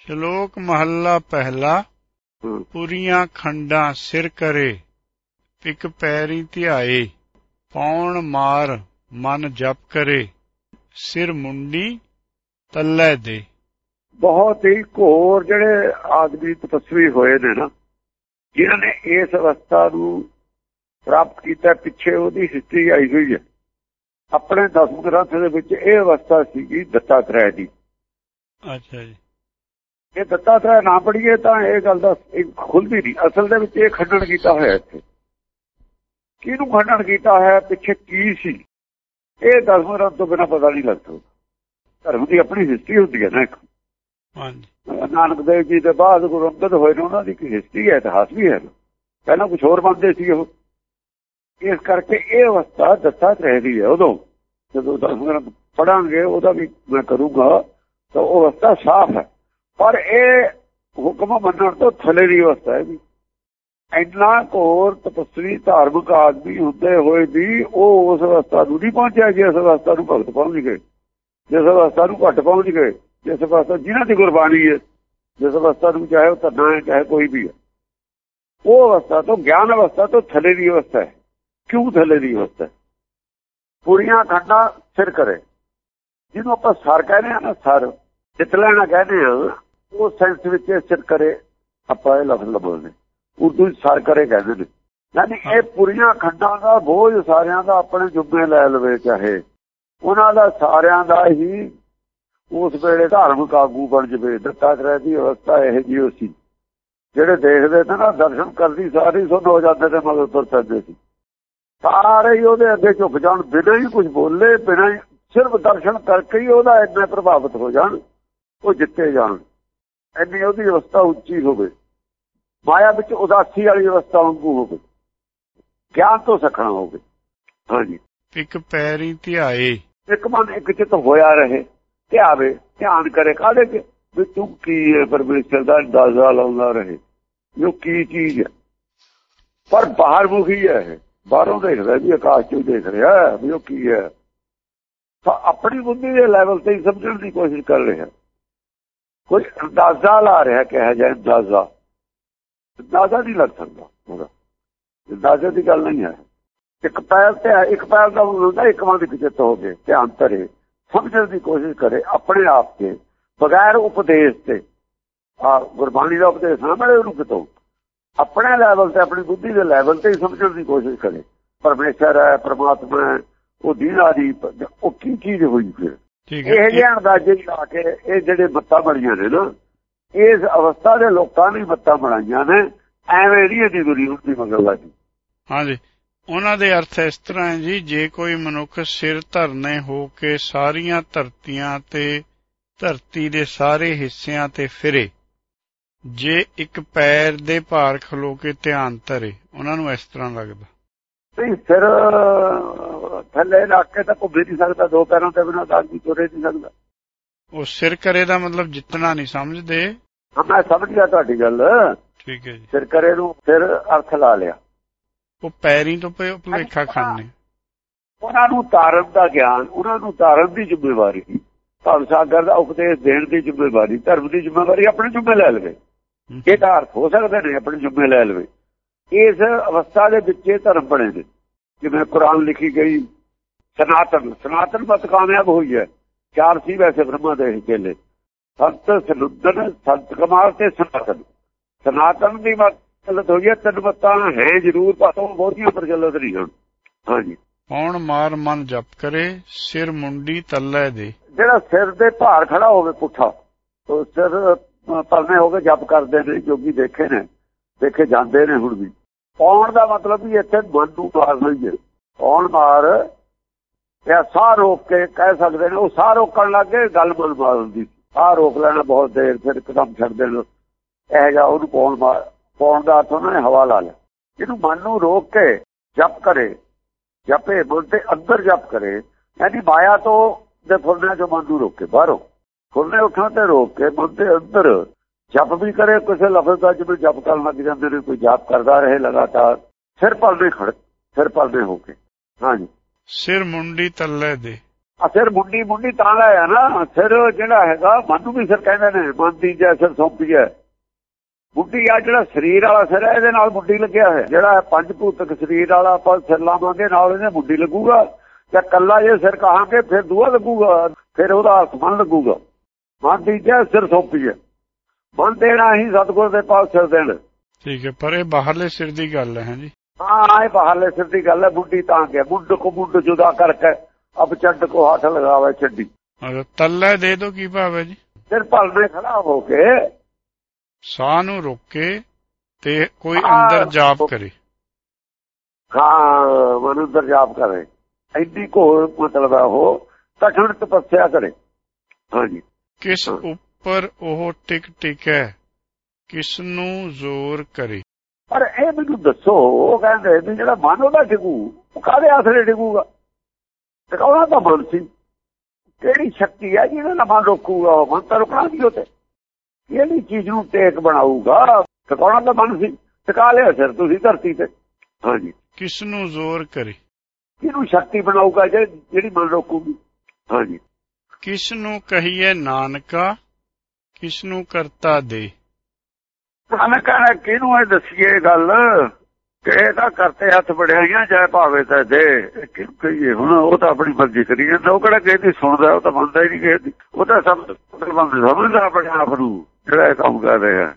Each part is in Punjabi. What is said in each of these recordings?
ਸ਼ਲੋਕ ਮਹੱਲਾ ਪਹਿਲਾ। ਪੁਰੀਆਂ ਖੰਡਾਂ ਸਿਰ ਕਰੇ ਪਿਕ ਪੈਰੀ ਧਿਆਏ ਪੌਣ ਮਾਰ ਮਨ ਜਪ ਕਰੇ ਸਿਰ ਮੁੰਡੀ ਤੱਲੇ ਦੇ। ਬਹੁਤ ਹੀ ਘੋਰ ਜਿਹੜੇ ਆਦਮੀ ਤਪਸਵੀ ਹੋਏ ਨੇ ਨਾ ਜਿਨ੍ਹਾਂ ਨੇ ਇਸ ਅਵਸਥਾ ਨੂੰ ਪ੍ਰਾਪਤ ਕੀਤਾ ਪਿੱਛੇ ਉਹਦੀ ਹਿਸਟਰੀ ਆਈ ਹੋਈ ਹੈ। ਆਪਣੇ ਦਸਮ ਗ੍ਰੰਥ ਦੇ ਵਿੱਚ ਇਹ ਅਵਸਥਾ ਸੀਗੀ ਦੱਤਾਤਰੇయ ਦੀ ਅੱਛਾ ਜੀ। ਇਹ ਦੱਤਾਤਰੇయ ਨਾ ਪੜੀਏ ਤਾਂ ਇਹ ਗੱਲ ਦਾ ਖੁੱਲਦੀ ਨਹੀਂ। ਅਸਲ ਦੇ ਵਿੱਚ ਇਹ ਖੰਡਨ ਕੀਤਾ ਹੋਇਆ ਇੱਥੇ। ਕਿਹਨੂੰ ਖੰਡਨ ਕੀਤਾ ਹੋਇਆ ਪਿੱਛੇ ਕੀ ਸੀ? ਇਹ ਦਸਮ ਗ੍ਰੰਥ ਤੋਂ ਬਿਨਾਂ ਪਤਾ ਨਹੀਂ ਲੱਗਦਾ। ਧਰਮ ਦੀ ਆਪਣੀ ਹਿਸਟਰੀ ਹੁੰਦੀ ਹੈ ਨਾ ਇੱਕ। ਹਾਂਜੀ। ਨਾਨਕ ਦੇਵ ਜੀ ਦੇ ਬਾਅਦ ਗੁਰੂ ਅੰਗਦ ਹੋਏ ਨੇ ਉਹਨਾਂ ਦੀ ਕੀ ਹਿਸਟਰੀ ਹੈ ਇਤਿਹਾਸ ਵੀ ਹੈ। ਪਹਿਲਾਂ ਕੁਝ ਹੋਰ ਬੰਦੇ ਸੀ ਉਹ। ਇਸ ਕਰਕੇ ਇਹ ਅਵਸਥਾ ਦੱਸਾ ਰਹਦੀ ਹੈ। ਉਦੋਂ ਜਦੋਂ ਦਸਮ ਪੜਾਂਗੇ ਉਹਦਾ ਵੀ ਮੈਂ ਕਰੂੰਗਾ ਤਾਂ ਉਹ ਅਵਸਥਾ ਸਾਫ਼ ਹੈ। ਪਰ ਇਹ ਹੁਕਮ ਮੰਨਣ ਤੋਂ ਥੱਲੇ ਦੀ ਅਵਸਥਾ ਹੈ ਵੀ ਇੰਨਾ ਕੋਰ ਤਪਸਵੀ ਧਾਰਮਿਕ ਆਦਮੀ ਹੁੰਦੇ ਹੋਏ ਵੀ ਉਹ ਉਸ ਅਵਸਥਾ ਨੂੰ ਨਹੀਂ ਪਹੁੰਚਿਆ, ਜਿਸ ਅਵਸਥਾ ਨੂੰ ਭਗਤ ਪਹੁੰਚ ਗਏ। ਜਿਸ ਅਵਸਥਾ ਨੂੰ ਘੱਟ ਪਹੁੰਚ ਗਏ, ਜਿਸ ਅਵਸਥਾ ਜਿਨ੍ਹਾਂ ਦੀ ਗੁਰਬਾਣੀ ਹੈ, ਜਿਸ ਅਵਸਥਾ ਨੂੰ ਚਾਹੇ ਉਹ ਧਰਨਾ ਹੈ, ਚਾਹੇ ਕੋਈ ਵੀ ਹੈ। ਉਹ ਅਵਸਥਾ ਤੋਂ, ਗਿਆਨ ਅਵਸਥਾ ਤੋਂ ਥੱਲੇ ਦੀ ਅਵਸਥਾ ਹੈ। ਕਿਉਂ ਥੱਲੇ ਦੀ ਅਵਸਥਾ ਹੈ? ਪੂਰੀਆਂ ਖੰਡਾਂ ਸਿਰ ਕਰੇ। ਜਿਹਨੂੰ ਆਪਾਂ ਸਰ ਕਹਿੰਦੇ ਆ ਨਾ, ਸਰ, ਜਿੱਤ ਲੈਣਾ ਕਹਿੰਦੇ ਆ ਉਹ ਸੈਂਸ ਵਿੱਚ ਇਹ ਸਿਰ ਕਰੇ ਆਪਾਂ ਇਹ ਲਫ਼ਜ਼ ਲਬੋਲਦੇ ਉਰਦੂ 'ਚ ਸਰ ਕਰੇ ਕਹਿੰਦੇ ਨੇ। ਯਾਨੀ ਇਹ ਪੂਰੀਆਂ ਖੰਡਾਂ ਦਾ ਬੋਝ ਸਾਰਿਆਂ ਦਾ ਆਪਣੇ ਜੁੱਬੇ ਲੈ ਲਵੇ ਚਾਹੇ। ਉਹਨਾਂ ਦਾ ਸਾਰਿਆਂ ਦਾ ਹੀ ਉਸ ਵੇਲੇ ਧਾਰਮਿਕ ਆਗੂ ਬਣ ਜਵੇ। ਦੱਤਾਤਰੇయ ਦੀ ਅਵਸਥਾ ਇਹ ਜੀ ਹੋ ਸੀ। ਜਿਹੜੇ ਦੇਖਦੇ ਤੇ ਨਾ ਦਰਸ਼ਨ ਕਰਦੀ ਸਾਰੀ ਸੁਣ ਹੋ ਜਾਂਦੇ ਤੇ ਮਗਰ ਤੁਰ ਪੈਂਦੇ ਸੀ। ਸਾਰੇ ਹੀ ਉਹਦੇ ਅੱਗੇ ਝੁਕ ਜਾਣ ਬਿਨਾਂ ਹੀ ਕੁਝ ਬੋਲੇ ਬਿਨਾਂ ਹੀ ਸਿਰਫ ਦਰਸ਼ਨ ਕਰਕੇ ਹੀ ਉਹਦਾ ਇੰਨਾ ਪ੍ਰਭਾਵਿਤ ਹੋ ਜਾਣ ਉਹ ਜਿੱਤੇ ਜਾਣ। ਇੰਨੀ ਉਹਦੀ ਅਵਸਥਾ ਉੱਚੀ ਹੋਵੇ ਮਾਇਆ ਵਿੱਚ ਉਦਾਸੀ ਵਾਲੀ ਅਵਸਥਾ ਵਾਂਗੂ ਹੋਵੇ ਗਿਆਨ ਤੋਂ ਸਖਣਾ ਹੋਵੇ। ਹਾਂਜੀ। ਪਿਕ ਪੈਰੀ ਧਿਆਏ। ਇੱਕ ਮਨ ਇੱਕ ਚਿਤ ਹੋਇਆ ਰਹੇ ਧਿਆਵੇ ਧਿਆਨ ਕਰੇ ਕਾਹਦੇ ਚ ਵੀ ਤੂੰ ਕੀ ਹੈ ਪਰਮੇਸ਼ਰ ਦਾ ਅੰਦਾਜ਼ਾ ਲਾਉਂਦਾ ਰਹੇ ਜੋ ਕੀ ਚੀਜ਼ ਹੈ? ਪਰ ਬਾਹਰ ਮੁਖੀ ਹੈ ਬਾਹਰੋਂ ਦੇਖਦਾ ਵੀ ਆਕਾਸ਼ ਚੋਂ ਦੇਖ ਰਿਹਾ ਵੀ ਉਹ ਕੀ ਹੈ। ਤਾਂ ਆਪਣੀ ਬੁੱਧੀ ਦੇ ਲੈਵਲ ਤੇ ਸਮਝਣ ਦੀ ਕੋਸ਼ਿਸ਼ ਕਰ ਰਿਹਾ। ਕੋਈ ਅੰਦਾਜ਼ਾ ਲਾ ਰਿਹਾ ਕਿਹਾ ਜਾਏ, ਅੰਦਾਜ਼ਾ। ਅੰਦਾਜ਼ਾ ਨਹੀਂ ਲੱਗ ਸਕਦਾ ਉਹਦਾ ਅੰਦਾਜ਼ੇ ਦੀ ਗੱਲ ਨਹੀਂ ਹੈ। ਇੱਕ ਪੈਰ ਤੇ ਇੱਕ ਪੈਰ ਦਾ ਹੁੰਦਾ, ਇੱਕ ਮਨ ਦੇ ਚਿੱਤ ਹੋ ਕੇ ਧਿਆਨ ਧਰੇ, ਸਮਝਣ ਦੀ ਕੋਸ਼ਿਸ਼ ਕਰੇ, ਆਪਣੇ ਆਪ ਤੇ, ਬਗੈਰ ਉਪਦੇਸ਼ ਤੇ ਆ ਗੁਰਬਾਣੀ ਦਾ ਉਪਦੇਸ਼ ਨਾ ਮਿਲੇ ਉਹਨੂੰ ਕਿਤੋਂ। ਆਪਣੇ ਲੈਵਲ ਤੇ, ਆਪਣੀ ਬੁੱਧੀ ਦੇ ਲੈਵਲ ਤੇ ਹੀ ਸਮਝਣ ਦੀ ਕੋਸ਼ਿਸ਼ ਕਰੇ। ਪਰਮੇਸ਼ਰ ਹੈ, ਪਰਮਾਤਮਾ ਹੈ, ਉਹ ਦੀਨਾ ਦੀ ਉਹ ਕੀ ਚੀਜ਼ ਹੋਈ ਫਿਰ? ਠੀਕ ਇਹ ਹੈ ਜਿਹੇ ਅੰਦਾਜ਼ੇ ਲਾ ਕੇ ਇਹ ਜਿਹੜੇ ਮੱਤਾਂ ਬਣੀਆਂ ਨੇ ਨਾ ਇਸ ਅਵਸਥਾ ਦੇ ਲੋਕਾਂ ਨੇ ਮੱਤਾਂ ਬਣਾਈਆਂ ਨੇ ਐਵੇਂ ਨਹੀਂ ਇਹਦੀ ਦੁਰੀ ਹੁੰਦੀ ਮਗਰ ਲੱਗੀ। ਹਾਂਜੀ। ਉਹਨਾਂ ਦੇ ਅਰਥ ਇਸ ਤਰ੍ਹਾਂ ਹੈ ਜੀ ਜੇ ਕੋਈ ਮਨੁੱਖ ਸਿਰ ਧਰਨੇ ਹੋ ਕੇ ਸਾਰੀਆਂ ਧਰਤੀਆਂ ਤੇ ਧਰਤੀ ਦੇ ਸਾਰੇ ਹਿੱਸਿਆਂ ਤੇ ਫਿਰੇ ਜੇ ਇੱਕ ਪੈਰ ਦੇ ਭਾਰ ਖਲੋ ਕੇ ਧਿਆਨ ਧਰੇ ਉਹਨਾਂ ਨੂੰ ਇਸ ਤਰ੍ਹਾਂ ਲੱਗਦਾ। ਨਹੀਂ ਸਿਰ ਥੱਲੇ ਰੱਖ ਕੇ ਤਾਂ ਘੁੰਮ ਨਹੀਂ ਸਕਦਾ ਦੋ ਪੈਰਾਂ ਤੇ ਬਿਨਾਂ ਤਾਂ ਵੀ ਤੁਰੇ ਨਹੀਂ ਸਕਦਾ। ਉਹ ਸਿਰ ਕਰੇ ਦਾ ਮਤਲਬ ਜਿੱਤਣਾ ਨਹੀਂ ਸਮਝਦੇ? ਮੈਂ ਸਮਝ ਗਿਆ ਤੁਹਾਡੀ ਗੱਲ। ਠੀਕ ਹੈ ਜੀ। ਸਿਰ ਕਰੇ ਨੂੰ ਫਿਰ ਅਰਥ ਲਾ ਲਿਆ। ਉਹ ਪੈਰੀ ਤੋਂ ਭੁਲੇਖਾ ਖਾਣੇ ਉਹਨਾਂ ਨੂੰ ਤਾਰਨ ਦਾ ਗਿਆਨ ਉਹਨਾਂ ਨੂੰ ਤਾਰਨ ਦੀ ਜ਼ਿੰਮੇਵਾਰੀ। ਧਰਮ ਸਾਗਰ ਦਾ ਉਪਦੇਸ਼ ਦੇਣ ਦੀ ਜ਼ਿੰਮੇਵਾਰੀ ਧਰਮ ਦੀ ਜ਼ਿੰਮੇਵਾਰੀ ਆਪਣੇ ਜੁਮੇ ਲੈ ਲਵੇ। ਇਹ ਤਾਂ ਅਰਥ ਹੋ ਸਕਦੇ ਨੇ ਆਪਣੇ ਜੁਮੇ ਲੈ ਲਵੇ। ਇਸ ਅਵਸਥਾ ਦੇ ਵਿੱਚ ਇਹ ਧਰਮ ਬਣੇ ਨੇ। ਜਿਵੇਂ ਕੁਰਾਨ ਲਿਖੀ ਗਈ ਸਨਾਤਨ ਸਨਾਤਨ ਮਤ ਕਾਮਯਾਬ ਹੋਈ ਹੈ। ਚਾਰ ਸੀ ਵੈਸੇ ਬ੍ਰਹਮਾ ਦੇ ਚੇਲੇ। ਸੰਤ ਸਨੁਦਨ ਸੰਤ ਕਮਾਲ ਤੇ ਸਨਾਤਨ। ਸਨਾਤਨ ਦੀ ਮਤ ਪ੍ਰਚਲਿਤ ਹੋਈ ਹੈ ਤਿੰਨ ਮਤਾਂ ਹੈ ਜ਼ਰੂਰ ਉਹ ਬਹੁਤੀਆਂ ਪ੍ਰਚਲਿਤ ਨਹੀਂ ਹਨ। ਹਾਂਜੀ। ਪੌਣ ਮਾਰ ਮਨ ਜਪ ਕਰੇ ਸਿਰ ਮੁੰਡੀ ਤੱਲੇ ਦੇ। ਜਿਹੜਾ ਸਿਰ ਦੇ ਭਾਰ ਖੜਾ ਹੋਵੇ ਪੁੱਠਾ ਉਹ ਸਿਰ ਪਰਨੇ ਹੋ ਕੇ ਜਪ ਕਰਦੇ ਨੇ ਜੋਗੀ ਦੇਖੇ ਨੇ ਦੇਖੇ ਜਾਂਦੇ ਨੇ ਹੁਣ ਵੀ। ਪੌਣ ਦਾ ਮਤਲਬ ਵੀ ਇੱਥੇ ਮਨ ਨੂੰ ਮਾਰ ਲਈ ਆਉਣ ਮਾਰ ਇਹ ਸਾਹ ਰੋਕ ਕੇ ਕਹਿ ਸਕਦੇ ਨੇ, ਉਹ ਸਾਹ ਰੋਕਣ ਲੱਗੇ ਗੱਲ ਮਨ ਮਾਰ ਸਾਹ ਰੋਕ ਲੈਣਾ ਬਹੁਤ ਦੇਰ, ਫਿਰ ਕਦਮ ਛੱਡ ਦੇਣ। ਇਹ ਜਾ ਉਹਨੂੰ ਪਾਉਣ ਮਾਰ ਪਾਉਣ ਦਾ ਅਰਥ ਉਹਨਾਂ ਨੇ ਹਵਾ ਲਾ ਲਿਆ। ਇਹਨੂੰ ਮਨ ਨੂੰ ਰੋਕ ਕੇ ਜਪ ਕਰੇ, ਜਪੇ ਮਨ ਅੰਦਰ ਜਪ ਕਰੇ, ਯਾਨੀ ਮਾਇਆ ਤੋਂ ਦੇ ਫੁਰਨੇ ਚੋਂ ਮਨ ਨੂੰ ਰੋਕੇ ਬਾਹਰੋਂ। ਫੁਰਨੇ ਉੱਠਣ ਤੇ ਰੋਕ ਕੇ ਮਨ ਦੇ ਅੰਦਰ ਜਪ ਵੀ ਕਰੇ ਕਿਸੇ ਲਫ਼ਜ਼ ਦਾ ਜਿਵੇਂ ਜਪ ਕਰਨ ਲੱਗ ਜਾਂਦੇ ਨੇ ਕੋਈ ਜਪ ਕਰਦਾ ਰਹੇ ਲਗਾਤਾਰ ਸਿਰ ਪਲਦੇ ਖੜ ਸਿਰ ਪਲਦੇ ਹੋ ਕੇ। ਹਾਂਜੀ। ਸਿਰ ਮੁੰਡੀ ਤੱਲੇ ਦੇ। ਅਸਰ ਮੁੰਡੀ ਮੁੰਡੀ ਤਾਂ ਲਾਇਆ ਨਾ ਸਿਰ ਜਿਹੜਾ ਹੈਗਾ ਮਨ ਨੂੰ ਵੀ ਸਿਰ ਕਹਿੰਦੇ ਨੇ ਮਨ ਦੀ ਜੈ ਸਿਰ ਸੌਂਪੀ ਹੈ। ਮੁੰਡੀ ਆ ਜਿਹੜਾ ਸਰੀਰ ਵਾਲਾ ਸਿਰ ਹੈ ਇਹਦੇ ਨਾਲ ਮੁੰਡੀ ਲੱਗਿਆ ਹੋਇਆ। ਜਿਹੜਾ ਪੰਜ ਭੂਤਕ ਸਰੀਰ ਵਾਲਾ ਆਪਾਂ ਸਿਰ ਲਾਵਾਂਗੇ ਨਾਲ ਇਹਦੇ ਮੁੰਡੀ ਲੱਗੂਗਾ। ਤੇ ਕੱਲਾ ਜੇ ਸਿਰ ਕਹਾਂਗੇ ਫਿਰ ਦੂਆ ਲੱਗੂਗਾ ਫਿਰ ਉਹਦਾ ਮਨ ਲੱਗੂਗਾ। ਮਨ ਦੀ ਜੈ ਸਿਰ ਸੌਂਪੀ ਹੈ। ਮਨ ਦੇਣਾ ਹੀ ਸਤਗੁਰ ਦੇ ਪਾਸ ਸਿਰ ਦੇਣ। ਠੀਕ ਹੈ ਪਰ ਇਹ ਬਾਹਰਲੇ ਸਿਰ ਦੀ ਗੱਲ ਹੈ ਜੀ ਹਾਂ ਇਹ ਬਾਹਰਲੇ ਸਿਰ ਦੀ ਗੱਲ ਹੈ ਮੁੰਡੀ ਤਾਂ ਕਿ ਮੁੰਡ ਕੋ ਮੁੰਡ ਜੁਦਾ ਕਰਕੇ ਅਬ ਚੱਡ ਕੋ ਹੱਥ ਲਗਾਵੇ ਛੱਡੀ। ਅਗਰ ਤੱਲੇ ਦੇ ਦੋ ਕੀ ਭਾਵ ਹੈ ਜੀ? ਫਿਰ ਭਲਨੇ ਖੜਾ ਹੋ ਕੇ। ਸਾਹ ਨੂੰ ਰੋਕੇ ਤੇ ਕੋਈ ਹਾਂ। ਅੰਦਰ ਜਾਪ ਕਰੇ। ਹਾਂ ਮਨ ਅੰਦਰ ਜਾਪ ਕਰੇ। ਐਡੀ ਕੋ ਮਤਲਬ ਹੈ ਉਹ ਕਠਿਨ ਤਪੱਸਿਆ ਕਰੇ। ਹਾਂਜੀ। ਕਿਸ ਹਾਂ। ਉੱਪਰ ਉਹ ਟਿਕ ਟਿਕ ਹੈ। ਕਿਸ ਨੂੰ ਜ਼ੋਰ ਕਰੇ? ਪਰ ਇਹ ਮੈਨੂੰ ਦੱਸੋ ਉਹ ਕਹਿੰਦੇ ਵੀ ਜਿਹੜਾ ਮਨ ਉਹਦਾ ਟਿਕੂ ਉਹ ਕਾਹਦੇ ਆਸਰੇ ਟਿਕੂਗਾ ਟਿਕਾਉਣਾ ਤਾਂ ਮਨ ਸੀ। ਕਿਹੜੀ ਸ਼ਕਤੀ ਹੈ ਜਿਹਦੇ ਨਾਲ ਮਨ ਰੋਕੂਗਾ? ਉਹ ਮਨ ਤਾਂ ਰੁਕਣਾ ਨਹੀਂ ਕਿਹੜੀ ਚੀਜ਼ ਨੂੰ ਟੇਕ ਬਣਾਊਗਾ? ਟਿਕਾਉਣਾ ਤਾਂ ਮਨ ਸੀ। ਟਿਕਾ ਲਿਆ ਸਿਰ ਤੁਸੀਂ ਧਰਤੀ ਤੇ। ਹਾਂਜੀ। ਕਿਸ ਨੂੰ ਜ਼ੋਰ ਕਰੇ? ਕਿਹਨੂੰ ਸ਼ਕਤੀ ਬਣਾਊਗਾ ਜਿਹੜੀ ਮਨ ਰੋਕੂਗੀ? ਹਾਂਜੀ। ਕਿਸ ਨੂੰ ਕਹੀਏ ਨਾਨਕਾ? ਕਿਸ ਨੂੰ ਕਰਤਾ ਦੇ? ਮੈਂ ਕਹਿੰਦਾ ਕਿਹਨੂੰ ਇਹ ਦੱਸੀਏ ਗੱਲ? ਕਿ ਇਹ ਤਾਂ ਕਰਤੇ ਹੱਥ ਬੜਿਆਈਆਂ ਜਾਇ ਭਾਵੇਂ ਤਾਂ ਦੇ। ਇਹ ਕਹੀਏ? ਹੁਣ ਉਹ ਤਾਂ ਆਪਣੀ ਮਰਜ਼ੀ ਕਰੀ ਜਾਂਦਾ। ਉਹ ਕਿਹੜਾ ਕਿਸੇ ਦੀ ਸੁਣਦਾ, ਉਹ ਤਾਂ ਮੰਨਦਾ ਹੀ ਨਹੀਂ ਕਿਸੇ ਦੀ। ਉਹ ਤਾਂ ਸਭ ਬੰਦ ਸਮਝਦਾ ਆਪਣੇ ਆਪ ਨੂੰ, ਜਿਹੜਾ ਇਹ ਕੰਮ ਕਰ ਰਿਹਾ।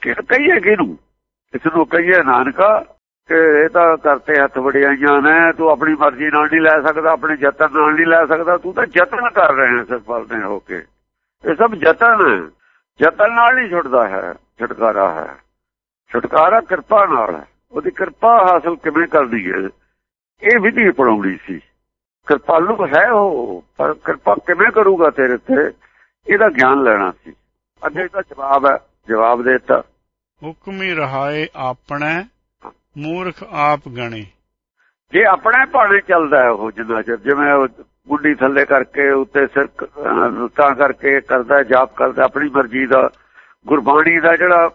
ਕਿ ਕਹੀਏ ਕਿਹਨੂੰ? ਇਸ ਨੂੰ ਕਹੀਏ ਨਾਨਕਾ? ਕਿ ਇਹ ਤਾਂ ਕਰਤੇ ਹੱਥ ਬੜਿਆਈਆਂ ਨੇ, ਤੂੰ ਆਪਣੀ ਮਰਜ਼ੀ ਨਾਲ ਨਹੀਂ ਲੈ ਸਕਦਾ, ਆਪਣੇ ਯਤਨ ਨਾਲ ਨਹੀਂ ਲੈ ਸਕਦਾ। ਤੂੰ ਤਾਂ ਯਤਨ ਕਰ ਰਿਹਾ ਸਫਲ ਨੇ ਹੋ ਕੇ। ਇਹ ਸਭ ਯਤਨ ਹੈ। ਯਤਨ ਨਾਲ ਨਹੀਂ ਛੁੱਟਦਾ ਹੈ ਛੁਟਕਾਰਾ ਹੈ। ਛੁਟਕਾਰਾ ਕਿਰਪਾ ਨਾਲ ਹੈ। ਉਹਦੀ ਕਿਰਪਾ ਹਾਸਲ ਕਿਵੇਂ ਕਰਦੀ ਹੈ? ਇਹ ਵਿਧੀ ਪੜਾਉਣੀ ਸੀ। ਕਿਰਪਾਲੂ ਹੈ ਉਹ ਪਰ ਕਿਰਪਾ ਕਿਵੇਂ ਕਰੂਗਾ ਤੇਰੇ ਤੇ? ਇਹਦਾ ਗਿਆਨ ਲੈਣਾ ਸੀ। ਅੱਗੇ ਦਾ ਜਵਾਬ ਹੈ ਜਵਾਬ ਦੇ ਦਿੱਤਾ। ਹੁਕਮੀ ਰਹਾਏ ਆਪਣੇ ਮੂਰਖ ਆਪ ਗਣੇ। ਜੇ ਆਪਣੇ ਭਾਣੇ ਚੱਲਦਾ ਉਹ ਜਿੰਨਾ ਚਿਰ ਜਿਵੇਂ ਗੁੱਡੀ ਥੱਲੇ ਕਰਕੇ ਉੱਤੇ ਸਿਰ ਤਾਂ ਕਰਕੇ ਕਰਦਾ, ਜਾਪ ਕਰਦਾ, ਆਪਣੀ ਮਰਜ਼ੀ ਦਾ ਗੁਰਬਾਣੀ ਦਾ ਜਿਹੜਾ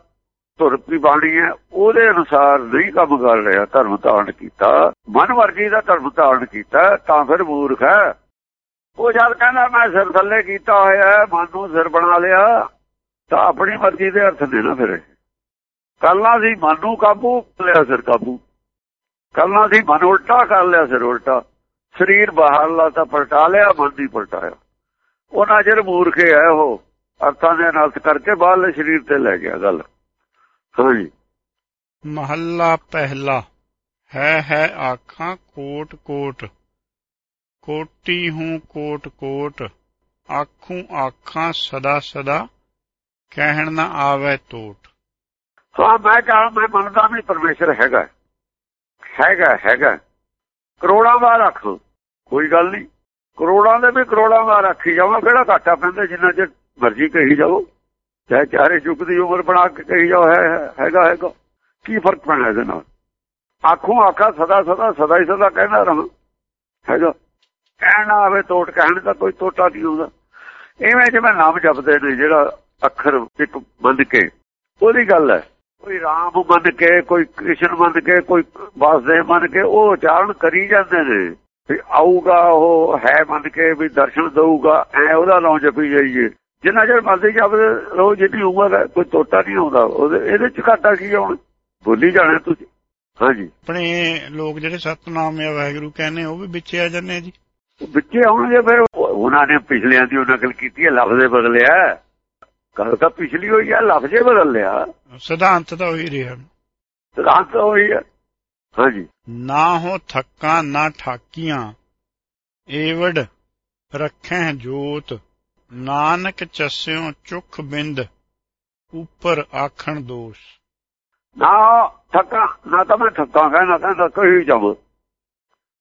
ਧੁਰਪੀ ਬਾਣੀ ਹੈ, ਉਹਦੇ ਅਨੁਸਾਰ ਨਹੀਂ ਕੰਮ ਕਰ ਰਿਹਾ, ਧਰਮ ਧਾਰਨ ਕੀਤਾ। ਮਨ ਮਰਜ਼ੀ ਦਾ ਧਰਮ ਧਾਰਨ ਕੀਤਾ, ਤਾਂ ਫਿਰ ਮੂਰਖ ਹੈ। ਉਹ ਜਦ ਕਹਿੰਦਾ, ਮੈਂ ਸਿਰ ਥੱਲੇ ਕੀਤਾ ਹੋਇਆ ਮਨ ਨੂੰ ਸਿਰ ਬਣਾ ਲਿਆ, ਤਾਂ ਆਪਣੀ ਮਰਜ਼ੀ ਦੇ ਅਰਥ ਨੇ ਨਾ ਫਿਰ ਇਹ। ਸੀ ਮਨ ਨੂੰ ਕਾਬੂ ਲਿਆ ਸਿਰ ਕਾਬੂ। ਕੱਲ੍ਹ ਸੀ ਮਨ ਉਲਟਾ ਕਰ ਲਿਆ ਸਿਰ ਉਲਟਾ। ਸਰੀਰ ਬਾਹਰਲਾ ਤਾਂ ਪਲਟਾ ਲਿਆ ਮਨ ਪਲਟਾਇਆ। ਉਹਨਾਂ ਜਿਹੜੇ ਮੂਰਖੇ ਹੈ ਉਹ ਅਰਥਾਂ ਦੇ ਅਨਰਥ ਕਰਕੇ ਬਾਹਰਲੇ ਸਰੀਰ ਤੇ ਲੈ ਗਿਆ ਗੱਲ। ਹਾਂਜੀ। ਮਹੱਲਾ ਪਹਿਲਾ। ਹੈ ਹੈ ਆਖਾਂ ਕੋਟ ਕੋਟ। ਕੋਟੀ ਹੂੰ ਕੋਟ ਕੋਟ। ਆਖੂੰ ਆਖਾਂ ਸਦਾ ਸਦਾ ਕਹਿਣ ਨਾ ਆਵੇ ਟੋਟ ਹਾਂ ਮੈਂ ਕਹਾਂ ਮੈਂ ਮੰਨਦਾ ਵੀ ਪਰਮੇਸ਼ਰ ਹੈਗਾ। ਹੈਗਾ ਹੈਗਾ। ਕਰੋੜਾਂ ਵਾਰ ਰੱਖ ਕੋਈ ਗੱਲ ਨਹੀਂ। ਕਰੋੜਾਂ ਦੇ ਵੀ ਕਰੋੜਾਂ ਦਾ ਰੱਖੀ ਜਾਵਾਂ, ਕਿਹੜਾ ਘਾਟਾ ਪੈਂਦਾ ਜਿੰਨਾ ਚਿਰ ਮਰਜ਼ੀ ਕਹੀ ਜਾਓ। ਚਾਹੇ ਚਾਰੇ ਯੁੱਗ ਦੀ ਉਮਰ ਬਣਾ ਕੇ ਕਹੀ ਜਾਓ, ਹੈ ਹੈਗਾ ਹੈਗਾ। ਕੀ ਫ਼ਰਕ ਪੈਣਾ ਇਹਦੇ ਨਾਲ? ਆਖੂ ਆਖਾ ਸਦਾ ਸਦਾ ਸਦਾ ਹੀ ਸਦਾ ਕਹਿੰਦਾ ਰਹਾਂ। ਹੈਗਾ। ਕਹਿਣਾ ਆਵੇ ਤੋਟ, ਕਹਿਣ ਦਾ ਕੋਈ ਤੋਟਾ ਨਹੀਂ ਹੁੰਦਾ ਇਵੇਂ ਜਿਵੇਂ ਨਾਮ ਜਪਦੇ ਨੇ, ਜਿਹੜਾ ਅੱਖਰ ਇੱਕ ਮੰਨ ਕੇ। ਉਹਦੀ ਗੱਲ ਹੈ। ਕੋਈ ਰਾਮ ਮੰਨ ਕੇ, ਕੋਈ ਕ੍ਰਿਸ਼ਨ ਮੰਨ ਕੇ, ਕੋਈ ਵਾਸਦੇਵ ਮੰਨ ਕੇ, ਉਹ ਉਚਾਰਨ ਕਰੀ ਜਾਂਦੇ ਨੇ। ਵੀ ਆਊਗਾ ਉਹ ਹੈ ਮੰਨ ਕੇ ਵੀ ਦਰਸ਼ਨ ਦਊਗਾ ਐ ਉਹਦਾ ਨਾਮ ਜਪੀ ਜਾਈਏ। ਜਿੰਨਾ ਚਿਰ ਮਰਦੀ ਜਪਦੇ ਰੋਜ਼ ਜਿੰਨੀ ਉਮਰ ਹੈ ਕੋਈ ਤੋਟਾ ਨਹੀਂ ਆਉਂਦਾ। ਉਹਦੇ ਇਹਦੇ ਚ ਘਾਟਾ ਕੀ ਆਉਣ ਭੁੱਲੀ ਜਾਣਾ ਤੁਸੀਂ। ਹਾਂਜੀ। ਆਪਣੇ ਲੋਕ ਜਿਹੜੇ ਸਤਨਾਮ ਜਾਂ ਵਾਹਿਗੁਰੂ ਕਹਿੰਦੇ ਉਹ ਵੀ ਵਿੱਚੇ ਆ ਜਾਂਦੇ ਆ ਜੀ। ਵਿੱਚੇ ਆਉਣਗੇ ਫਿਰ। ਉਹਨਾਂ ਨੇ ਪਿਛਲਿਆਂ ਦੀ ਉਹ ਨਕਲ ਕੀਤੀ ਹੈ ਲਫ਼ਜ਼ੇ ਬਦਲਿਆ। ਗੱਲ ਤਾਂ ਪਿਛਲੀ ਹੋਈ ਹੈ ਲਫ਼ਜ਼ੇ ਬਦਲ ਲਿਆ। ਸਿਧਾਂਤ ਤਾਂ ਉਹੀ ਰਿਹਾ। ਸਿਧਾਂਤ ਹੋਈ ਹੈ ਹਾਂਜੀ। ਨਾ ਹੋ ਥੱਕਾਂ, ਨਾ ਠਾਕੀਆਂ। ਏਵੜ ਰੱਖੈ ਜੋਤ, ਨਾਨਕ ਚਸਿਓ ਚੁਖ ਬਿੰਦ, ਉੱਪਰ ਆਖਣ ਦੋਸ਼। ਨਾ ਥੱਕਾਂ, ਨਾ ਤਾਂ ਮੈਂ ਥੱਕਾਂ ਨਾ ਤਾਂ ਕਹੀ ਜਾਵਾਂ।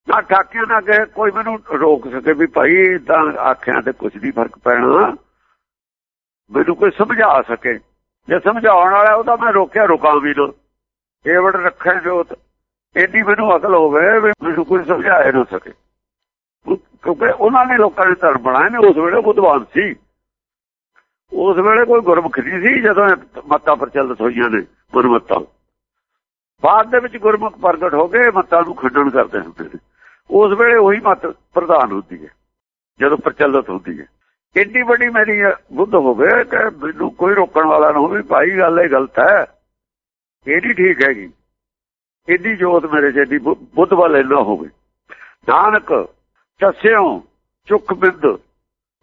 ਨਾ ਠਾਕਿਆ, ਨਾ ਕਿ ਕੋਈ ਮੈਨੂੰ ਰੋਕ ਸਕੇ ਵੀ ਭਾਈ ਤਾਂ ਆਖਿਆਂ ਤੇ ਕੁਝ ਨਹੀਂ ਫ਼ਰਕ ਪੈਣਾ। ਮੈਨੂੰ ਕੋਈ ਸਮਝਾ ਸਕੇ। ਜੇ ਸਮਝਾਉਣ ਵਾਲਾ ਉਹਦਾ ਮੈਂ ਰੋਕਿਆ ਰੁਕਾਂ ਵੀ ਨਾ। ਏਵੜ ਰੱਖੇ ਜੋਤ ਇੰਨੀ ਮੈਨੂੰ ਅਕਲ ਹੋਵੇ ਵੀ ਮੈਨੂੰ ਕੋਈ ਸਮਝਾਇਆ ਨਾ ਸਕੇ। ਕਿਉਂਕਿ ਉਹਨਾਂ ਨੇ ਲੋਕਾਂ ਨੇ ਧਰਮ ਬਣਾਏ ਨੇ, ਉਸ ਵੇਲੇ ਬੁੱਧਵਾਨ ਸੀ। ਉਸ ਵੇਲੇ ਕੋਈ ਗੁਰਮੁਖ ਨਹੀਂ ਸੀ, ਜਦੋਂ ਇਹ ਮੱਤਾਂ ਪ੍ਰਚਲਿਤ ਹੋਈਆਂ ਨੇ ਗੁਰਮਤਾਂ ਬਾਅਦ ਦੇ ਵਿੱਚ ਗੁਰਮੁਖ ਪ੍ਰਗਟ ਹੋ ਕੇ ਮੱਤਾਂ ਨੂੰ ਖੰਡਨ ਕਰਦੇ ਹੁੰਦੇ ਨੇ। ਉਸ ਵੇਲੇ ਉਹੀ ਮਤ ਪ੍ਰਧਾਨ ਹੁੰਦੀ ਹੈ, ਜਦੋਂ ਪ੍ਰਚਲਿਤ ਹੁੰਦੀ ਹੈ। ਇੰਨੀ ਵੱਡੀ ਮੇਰੀ ਬੁੱਧ ਹੋਵੇ ਕਿ ਮੈਨੂੰ ਕੋਈ ਰੋਕਣ ਵਾਲਾ ਨਾ ਹੋਵੇ, ਭਾਈ, ਗੱਲ ਇਹ ਗਲਤ ਹੈ। ਇਹ ਨਹੀਂ ਠੀਕ ਹੈਗੀ। ਇੰਨੀ ਜੋਤ ਮੇਰੇ ਚ ਦੀ ਬੁੱਧ ਵਾਲੇ ਨਾ ਹੋਵੇ। ਨਾਨਕ ਚੱਸਿਓ ਚੁੱਕ ਬਿੰਦ।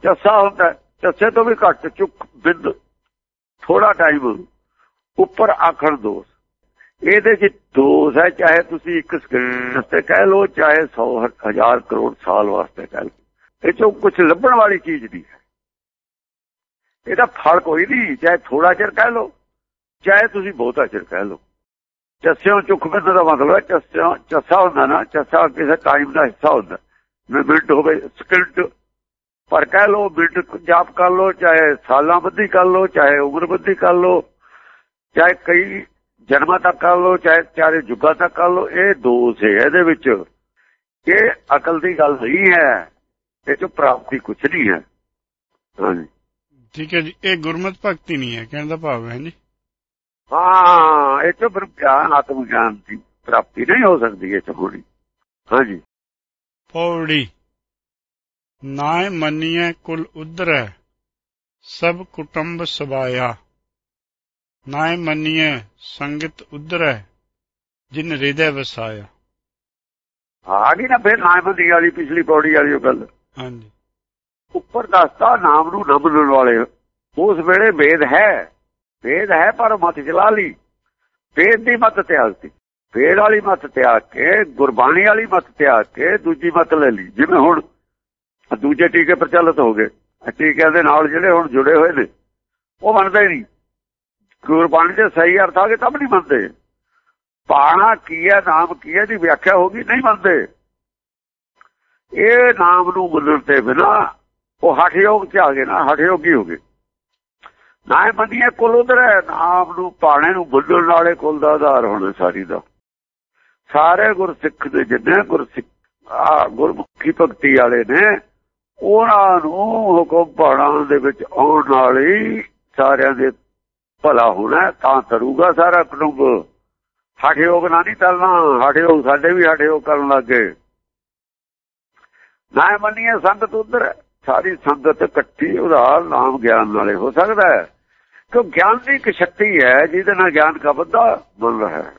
ਚੱਸਾ ਹੁੰਦਾ ਚੱਸੇ ਤੋਂ ਵੀ ਘੱਟ ਚੁੱਕ ਬਿੰਦ। ਥੋੜਾ ਟਾਈਮ ਉੱਪਰ ਆਖਣ ਦੋਸ। ਇਹਦੇ ਚ ਦੋਸ ਹੈ, ਚਾਹੇ ਤੁਸੀਂ ਇੱਕ ਸਕਿੰਟ ਤੇ ਕਹਿ ਲੋ ਚਾਹੇ 100 ਹਜ਼ਾਰ ਕਰੋੜ ਸਾਲ ਵਾਸਤੇ ਕਹਿ ਲੋ ਇਹ ਚੋਂ ਕੁਝ ਲੱਭਣ ਵਾਲੀ ਚੀਜ਼ ਨਹੀਂ ਹੈ। ਇਹਦਾ ਫਲ ਕੋਈ ਨਹੀਂ, ਚਾਹੇ ਥੋੜਾ ਚਿਰ ਕਹਿ ਲੋ ਚਾਹੇ ਤੁਸੀਂ ਬਹੁਤਾ ਚਿਰ ਕਹਿ ਲੋ ਚੱਸਿਓ ਚੁੱਕ ਬਿੰਦ ਦਾ ਮਤਲਬ ਹੈ ਚੱਸਿਓ ਚੱਸਾ ਹੁੰਦਾ ਨਾ ਚੱਸਾ ਕਿਸੇ ਟਾਈਮ ਦਾ ਹਿੱਸਾ ਹੁੰਦਾ। ਮਿੰਟ ਹੋਵੇ ਸਕਿੰਟ ਪਰ ਕਹਿ ਲੋ ਬਿਟ ਜਾਪ ਕਰ ਲੋ ਚਾਹੇ ਸਾਲਾਂ ਬੱਧੀ ਕਰ ਲੋ ਚਾਹੇ ਉਮਰ ਬੱਧੀ ਕਰ ਲੋ ਚਾਹੇ ਕਈ ਜਨਮਾਂ ਤੱਕ ਕਰ ਲੋ ਚਾਹੇ ਚਾਰੇ ਜੁਗਾਂ ਤੱਕ ਕਰ ਲੋ ਇਹ ਦੋਸ ਹੈ ਇਹਦੇ ਵਿੱਚ ਇਹ ਅਕਲ ਦੀ ਗੱਲ ਨਹੀਂ ਹੈ ਇਹ ਚ ਪ੍ਰਾਪਤੀ ਕੁਝ ਨਹੀਂ ਹੈ। ਹਾਂਜੀ। ਠੀਕ ਹੈ ਜੀ ਇਹ ਗੁਰਮਤ ਭਗਤੀ ਨਹੀਂ ਹੈ ਕਹਿਣ ਦਾ ਭਾਵ ਹੈ ਜੀ। ਹਾਂ। ਇਹ ਚ ਫਿਰ ਗਿਆਨ ਆਤਮ ਗਿਆਨ ਦੀ ਪ੍ਰਾਪਤੀ ਨਹੀਂ ਹੋ ਸਕਦੀ ਇਹ ਚ ਹੋਣੀ ਹਾਂਜੀ। ਪੌੜੀ। ਨਾਇ ਮੰਨੀਐ ਕੁਲ ਉਧਰੈ ਸਭ ਕੁਟੰਬ ਸਬਾਇਆ ਨਾਇ ਮੰਨੀਐ ਸੰਗਤ ਉਧਰੈ ਜਿਨ ਹਿਰਦੈ ਵਸਾਇਆ। ਆ ਗਈ ਨਾ ਫਿਰ ਨਾਇ ਮੰਨੀ ਵਾਲੀ ਪਿਛਲੀ ਪੌੜੀ ਵਾਲੀ ਉਹ ਗੱਲ। ਹਾਂਜੀ। ਉੱਪਰ ਦੱਸਤਾ ਨਾਮ ਨੂੰ ਨਾ ਮੰਨਣ ਵਾਲੇ। ਉਸ ਵੇਲੇ ਵੇਦ ਹੈ। ਵੇਦ ਹੈ ਪਰ ਮਤ ਚਲਾ ਲਈ। ਵੇਦ ਦੀ ਮਤ ਤਿਆਗਤੀ ਵੇਦ ਵਾਲੀ ਮਤ ਤਿਆਗ ਕੇ, ਗੁਰਬਾਣੀ ਵਾਲੀ ਮਤ ਤਿਆਗ ਕੇ ਦੂਜੀ ਮਤ ਲੈ ਲਈ। ਜਿਵੇਂ ਹੁਣ ਦੂਜੇ ਟੀਕੇ ਪ੍ਰਚਲਿਤ ਹੋ ਗਏ। ਟੀਕਿਆਂ ਦੇ ਨਾਲ ਜਿਹੜੇ ਹੁਣ ਜੁੜੇ ਹੋਏ ਨੇ, ਉਹ ਮੰਨਦੇ ਨਹੀਂ। ਗੁਰਬਾਣੀ ਦੇ ਸਹੀ ਅਰਥ ਆ ਕੇ ਤਾਂ ਨਹੀਂ ਮੰਨਦੇ। ਪਾਣਾ ਕੀ ਹੈ, ਨਾਮ ਕੀ ਹੈ ਦੀ ਵਿਆਖਿਆ ਹੋ ਗਈ, ਨਹੀਂ ਮੰਨਦੇ। ਇਹ ਨਾਮ ਨੂੰ ਮੰਨਣ ਤੇ ਬਿਨਾ ਉਹ ਹਠਯੋਗ ਚ ਆ ਗਏ ਨਾ, ਹਠਯੋਗੀ ਹੋ ਗਏ। ਨਾ ਬੰਦੀਏ ਕੁਲ ਉਧਰ ਹੈ ਨਾਮ ਨੂੰ ਪਾਣੇ ਨੂੰ ਮੰਨਣ ਵਾਲੇ ਕੁਲ ਦਾ ਆਧਾਰ ਹੋਣਾ ਸਾਰੀ ਦਾ। ਸਾਰੇ ਗੁਰਸਿੱਖ ਦੇ ਜਿੰਨੇ ਗੁਰਸਿੱਖ, ਆ ਗੁਰਮੁਖੀ ਭਗਤੀ ਵਾਲੇ ਨੇ, ਉਹਨਾਂ ਨੂੰ ਹੁਕਮ ਪਾਣਾ ਦੇ ਵਿੱਚ ਆਉਣ ਵਾਲੀ ਸਾਰਿਆਂ ਦੇ ਭਲਾ ਹੋਣਾ ਤਾਂ ਤਰੂਗਾ ਸਾਰਾ ਕੁਟੁੰਬ। ਹਠਯੋਗ ਨਾ ਨਹੀਂ ਚੱਲਣਾ, ਹਠਯੋਗ ਸਾਡੇ ਵੀ ਹਠਯੋਗ ਕਰਨ ਲੱਗੇ ਨਾ ਮੰਨੀਏ ਸੰਗਤ ਉਧਰ ਸਾਰੀ ਸੰਗਤ ਇਕੱਠੀ ਉਧਾਰ ਨਾਮ ਗਿਆਨ ਨਾਲੇ ਹੋ ਸਕਦਾ ਹੈ। ਕਿ ਗਿਆਨ ਦੀ ਇੱਕ ਸ਼ਕਤੀ ਹੈ, ਜਿਹਦੇ ਨਾਲ ਗਿਆਨ ਦਾ ਵੱਧਾ ਬਣ ਰਿਹਾ ਹੈ।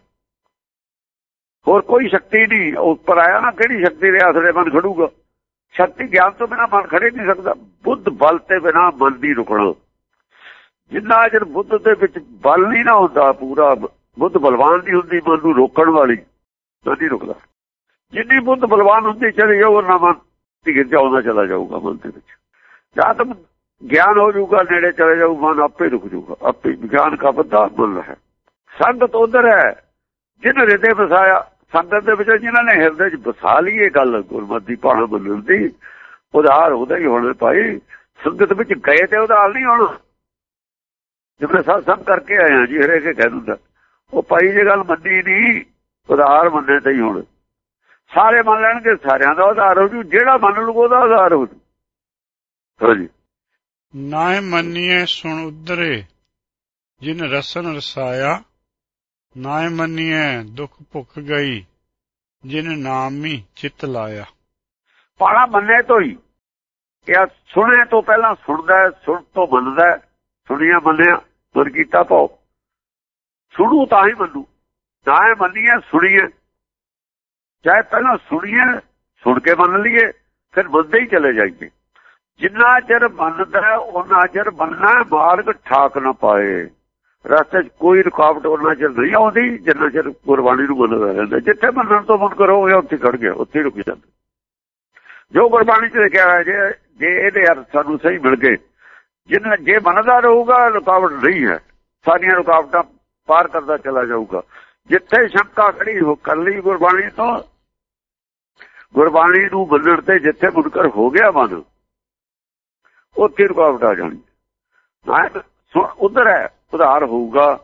ਹੋਰ ਕੋਈ ਸ਼ਕਤੀ ਨਹੀਂ। ਉੱਪਰ ਆਇਆ ਨਾ, ਕਿਹੜੀ ਸ਼ਕਤੀ ਦੇ ਆਸਰੇ ਮਨ ਖੜੂਗਾ? ਸ਼ਕਤੀ ਗਿਆਨ ਤੋਂ ਬਿਨਾ ਮਨ ਖੜੇ ਨਹੀਂ ਸਕਦਾ। ਬੁੱਧ ਬਲ ਤੇ ਬਿਨਾ ਮਨ ਦੀ ਰੁਕਣਾ। ਜਿੰਨਾ ਜਰ ਬੁੱਧ ਦੇ ਵਿੱਚ ਬਲ ਨਹੀਂ ਨਾ ਹੁੰਦਾ ਪੂਰਾ, ਬੁੱਧ ਬਲਵਾਨ ਦੀ ਹੁੰਦੀ ਮਨ ਨੂੰ ਰੋਕਣ ਵਾਲੀ ਨਹੀਂ ਰੁਕਦਾ। ਜਿੰਨੀ ਬੁੱਧ ਬਲਵਾਨ ਹੁੰਦੀ ਚਲੇ ਜਾਓ ਨਾ ਮਨ ਧੀਰ ਜਾਉਂਦਾ ਚਲਾ ਜਾਊਗਾ ਮਨ ਦੇ ਵਿੱਚ। ਜਾਂ ਤਾਂ ਗਿਆਨ ਹੋ ਜਾਊਗਾ, ਨੇੜੇ ਚਲੇ ਜਾਊ, ਮਨ ਆਪੇ ਰੁਕ ਜਾਊਗਾ। ਆਪੇ ਗਿਆਨ ਦਾ ਬੱਦਾ ਬੁੱਲ ਹੈ। ਸੰਗਤ ਉਧਰ ਹੈ, ਜਿਨ ਹਿਰਦੇ ਵਸਾਇਆ। ਸੰਗਤ ਦੇ ਵਿੱਚ ਜਿਨ੍ਹਾਂ ਨੇ ਹਿਰਦੇ 'ਚ ਵਸਾ ਲਈਏ ਗੱਲ, ਗੁਰਮਤਿ ਪਾਣਾ ਬੋਲਣ ਦੀ। ਉਧਾਰ ਉਹਦਾ ਹੀ ਹੋਣਾ ਭਾਈ। ਸੰਗਤ ਵਿੱਚ ਗਏ ਤੇ ਉਧਾਰ ਨਹੀਂ ਹੋਣਾ। ਜਿਵੇਂ ਸਭ ਕਰਕੇ ਆਇਆ ਜੀ, ਹਰੇਕ ਕਹਿ ਦਿੰਦਾ। ਉਹ ਭਾਈ ਜੇ ਗੱਲ ਮੰਨੀ ਨਹੀਂ, ਉਧਾਰ ਮੰਨੇ ਤੇ ਹੀ ਹੁਣ। ਸਾਰੇ ਮੰਨ ਲੈਣਗੇ, ਸਾਰਿਆਂ ਦਾ ਉਧਾਰ ਹੋ ਜੂ। ਜਿਹੜਾ ਮੰਨ ਲੂ ਉਹਦਾ ਉਧਾਰ ਹੋ ਜੂ। ਹਾਂਜੀ। ਨਾਏ ਮੰਨੀਏ ਸੁਣ ਉਧਰੇ, ਜਿਨ ਰਸਨ ਰਸਾਇਆ ਨਾਏ ਮੰਨੀਏ ਦੁੱਖ ਭੁੱਖ ਗਈ, ਜਿਨ ਨਾਮੀ ਚਿਤ ਲਾਇਆ। ਪਾਣਾ ਮੰਨੇ ਤੋਂ ਹੀ ਇਹ ਸੁਣੇ ਤੋਂ ਪਹਿਲਾਂ ਸੁਣਦਾ ਸੁਣ ਤੋਂ ਮੰਨਦਾ ਸੁਣੀਆਂ ਮੰਨਿਆ ਗੁਰ ਕੀਤਾ ਪਾਓ ਸੁਣੂ ਤਾਂ ਹੀ ਮੰਨੂ ਨਾਏ ਮੰਨੀਏ ਸੁਣੀਏ ਚਾਹੇ ਪਹਿਲਾਂ ਸੁਣੀਏ ਸੁਣ ਕੇ ਮੰਨ ਲਈਏ, ਫਿਰ ਮੰਨਦੇ ਹੀ ਚਲੇ ਜਾਈਏ। ਜਿੰਨਾ ਚਿਰ ਮੰਨਦਾ ਉਹਨਾਂ ਚਿਰ ਮੰਨਣਾ ਮਾਰਗ ਠਾਕ ਨਾ ਪਾਏ। ਰਸਤੇ 'ਚ ਕੋਈ ਰੁਕਾਵਟ ਉਹਨਾਂ ਚਿਰ ਨਹੀਂ ਆਉਂਦੀ, ਜਿੰਨਾ ਚਿਰ ਗੁਰਬਾਣੀ ਨੂੰ ਮੰਨਦਾ ਰਹਿੰਦਾ। ਜਿੱਥੇ ਮੰਨਣ ਤੋਂ ਮਨ ਕਰੋਗੇ ਉੱਥੇ ਖੜ ਗਿਆ, ਉੱਥੇ ਰੁਕ ਜਾਂਦਾ। ਜੋ ਗੁਰਬਾਣੀ 'ਚ ਲਿਖਿਆ ਹੋਇਆ ਜੇ ਜੇ ਇਹਦੇ ਅਰਥ ਸਾਨੂੰ ਸਹੀ ਮਿਲ ਗਏ, ਜਿੰਨਾ, ਜੇ ਮੰਨਦਾ ਰਹੂਗਾ, ਰੁਕਾਵਟ ਨਹੀਂ ਹੈ। ਸਾਰੀਆਂ ਰੁਕਾਵਟਾਂ ਪਾਰ ਕਰਦਾ ਚਲਾ ਜਾਊਗਾ। ਜਿੱਥੇ ਸ਼ੰਕਾ ਖੜੀ ਹੋ, ਕਰ ਲਈ ਗੁਰਬਾਣੀ ਤੋਂ, ਗੁਰਬਾਣੀ ਨੂੰ ਮੰਨਣ ਤੇ ਜਿੱਥੇ ਮੁਨਕਰ ਹੋ ਗਿਆ ਮਨ ਉੱਥੇ ਰੁਕਾਵਟ ਆ ਜਾਣੀ। ਨਾ ਉਧਰ ਹੈ, ਉਧਾਰ ਹੋਊਗਾ।